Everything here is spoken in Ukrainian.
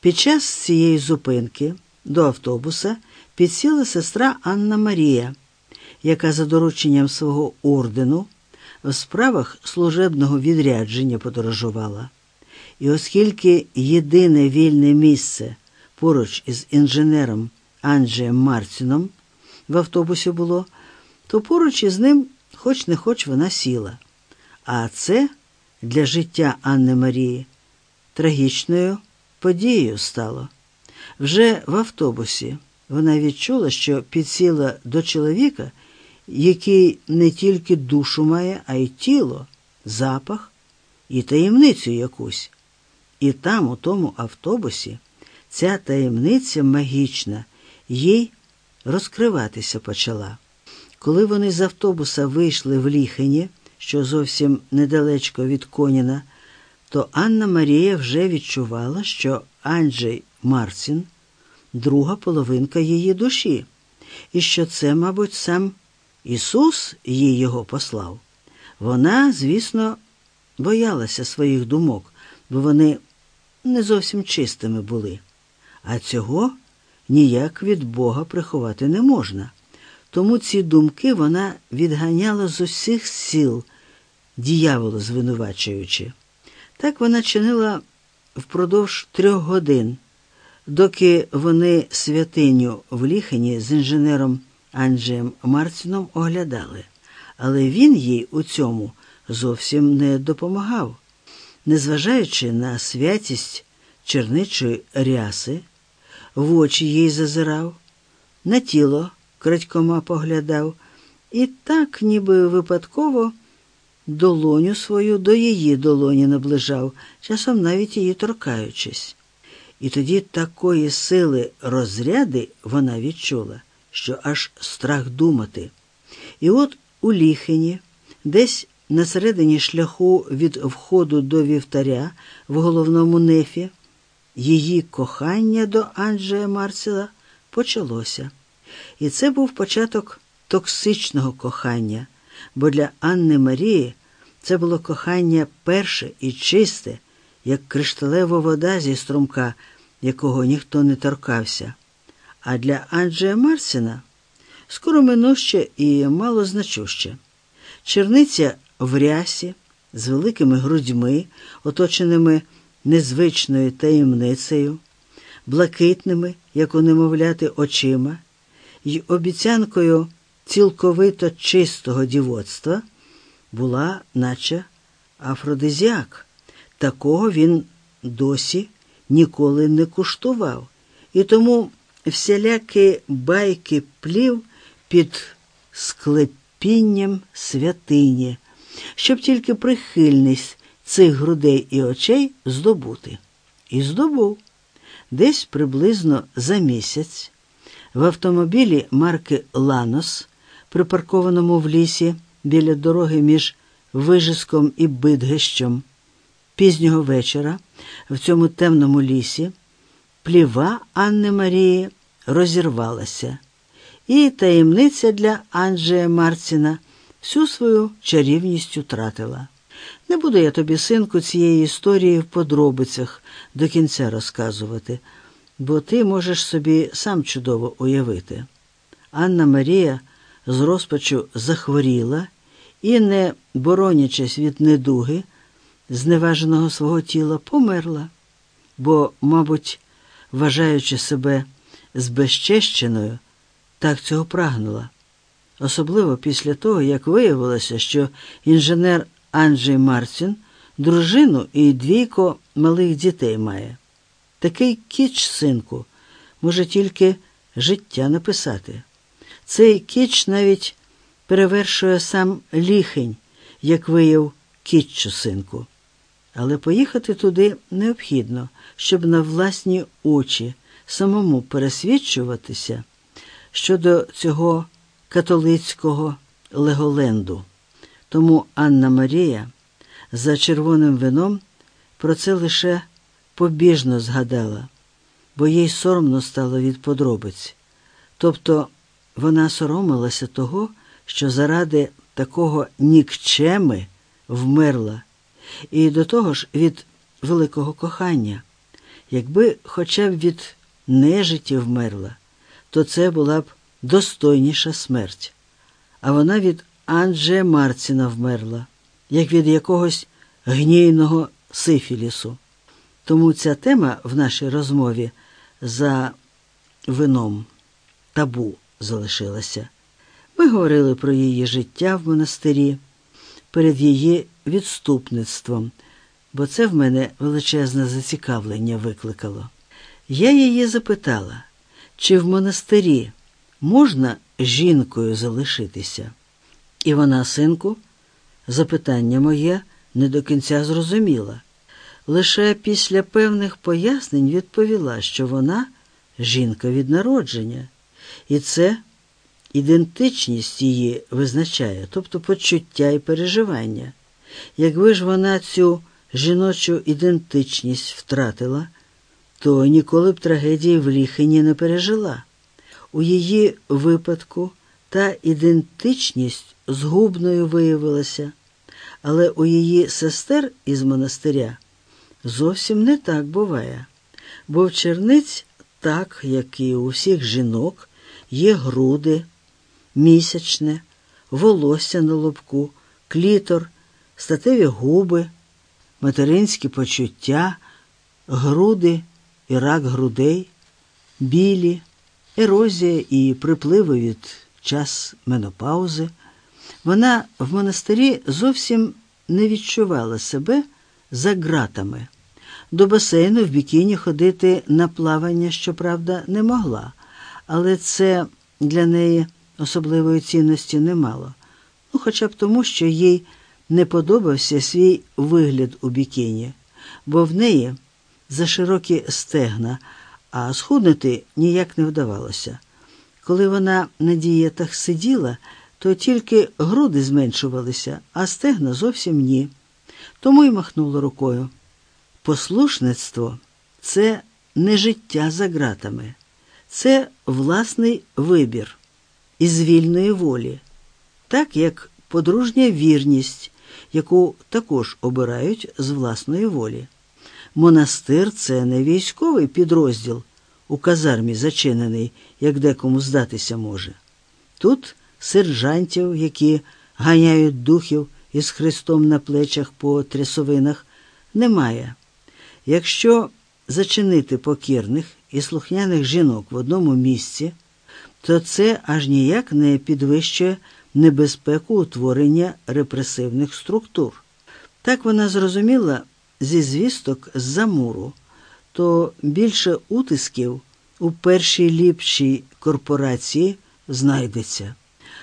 Під час цієї зупинки до автобуса підсіла сестра Анна Марія, яка за дорученням свого ордену в справах служебного відрядження подорожувала. І оскільки єдине вільне місце поруч із інженером Анджеєм Марціном в автобусі було, то поруч із ним, хоч не хоч, вона сіла. А це для життя Анни Марії трагічною подією стало. Вже в автобусі вона відчула, що підсіла до чоловіка, який не тільки душу має, а й тіло, запах і таємницю якусь. І там, у тому автобусі, ця таємниця магічна, їй розкриватися почала. Коли вони з автобуса вийшли в Ліхені, що зовсім недалечко від Коніна, то Анна Марія вже відчувала, що Анджей Марцін друга половинка її душі, і що це, мабуть, сам Ісус їй його послав. Вона, звісно, боялася своїх думок, бо вони не зовсім чистими були, а цього ніяк від Бога приховати не можна. Тому ці думки вона відганяла з усіх сил, діяволо звинувачуючи. Так вона чинила впродовж трьох годин, доки вони святиню в Ліхені з інженером Анджеєм Марціном оглядали, але він їй у цьому зовсім не допомагав. Незважаючи на святість черничої ряси, в очі їй зазирав, на тіло крадькома поглядав, і так, ніби випадково, долоню свою до її долоні наближав, часом навіть її торкаючись. І тоді такої сили розряди вона відчула, що аж страх думати. І от у Ліхені, десь на середині шляху від входу до вівтаря в головному нефі, її кохання до Анджея Марсела почалося. І це був початок токсичного кохання, бо для Анни Марії це було кохання перше і чисте, як кришталева вода зі струмка, якого ніхто не торкався. А для Анджея Марсіна скоро минуще і малозначуще. Черниця в рясі з великими грудьми, оточеними незвичною таємницею, блакитними, як у немовляти, очима, й обіцянкою цілковито чистого дівоцтва, була, наче афродизіак. Такого він досі ніколи не куштував, і тому всілякі байки плів під склепінням святині, щоб тільки прихильність цих грудей і очей здобути. І здобув десь приблизно за місяць в автомобілі марки Ланос, припаркованому в лісі біля дороги між Вижиском і Бидгищем, пізнього вечора в цьому темному лісі, пліва Анни Марії розірвалася, і таємниця для Анджея Марціна всю свою чарівність утратила. Не буду я тобі, синку, цієї історії в подробицях до кінця розказувати, бо ти можеш собі сам чудово уявити. Анна Марія з розпачу захворіла і, не боронячись від недуги, зневаженого свого тіла, померла, бо, мабуть, вважаючи себе збезчещеною, так цього прагнула. Особливо після того, як виявилося, що інженер Анджей Марцін дружину і двійко малих дітей має. Такий кіч, синку, може тільки життя написати. Цей кіч навіть перевершує сам ліхень, як вияв кітчу синку. Але поїхати туди необхідно, щоб на власні очі самому пересвідчуватися щодо цього католицького леголенду. Тому Анна Марія за червоним вином про це лише побіжно згадала, бо їй соромно стало від подробиць. Тобто вона соромилася того, що заради такого нікчеми вмерла, і до того ж від великого кохання, Якби хоча б від нежиті вмерла, то це була б достойніша смерть. А вона від Андже Марціна вмерла, як від якогось гнійного сифілісу. Тому ця тема в нашій розмові за вином табу залишилася. Ми говорили про її життя в монастирі перед її відступництвом, бо це в мене величезне зацікавлення викликало. Я її запитала, чи в монастирі можна жінкою залишитися? І вона, синку, запитання моє не до кінця зрозуміла. Лише після певних пояснень відповіла, що вона жінка від народження, і це ідентичність її визначає, тобто почуття і переживання. Якби ж вона цю жіночу ідентичність втратила, то ніколи б трагедії в Ліхині не пережила. У її випадку та ідентичність згубною виявилася, але у її сестер із монастиря зовсім не так буває, бо в черниць, так як і у всіх жінок, є груди, місячне, волосся на лобку, клітор, статеві губи, материнські почуття, груди і рак грудей, білі, ерозія і припливи від час менопаузи. Вона в монастирі зовсім не відчувала себе за ґратами. До басейну в бікіні ходити на плавання, щоправда, не могла, але це для неї особливої цінності не мало. Ну, хоча б тому, що їй не подобався свій вигляд у бікіні, бо в неї за широкі стегна, а схуднути ніяк не вдавалося. Коли вона на дієтах сиділа, то тільки груди зменшувалися, а стегна зовсім ні. Тому й махнула рукою. Послушництво це не життя за ґратами, це власний вибір із вільної волі, так як подружня вірність, яку також обирають з власної волі. Монастир це не військовий підрозділ у казармі зачинений, як декому здатися може. Тут сержантів, які ганяють духів із Христом на плечах по трясовинах, немає. Якщо зачинити покірних і слухняних жінок в одному місці, то це аж ніяк не підвищує небезпеку утворення репресивних структур. Так вона зрозуміла зі звісток з замуру, то більше утисків у першій ліпшій корпорації знайдеться.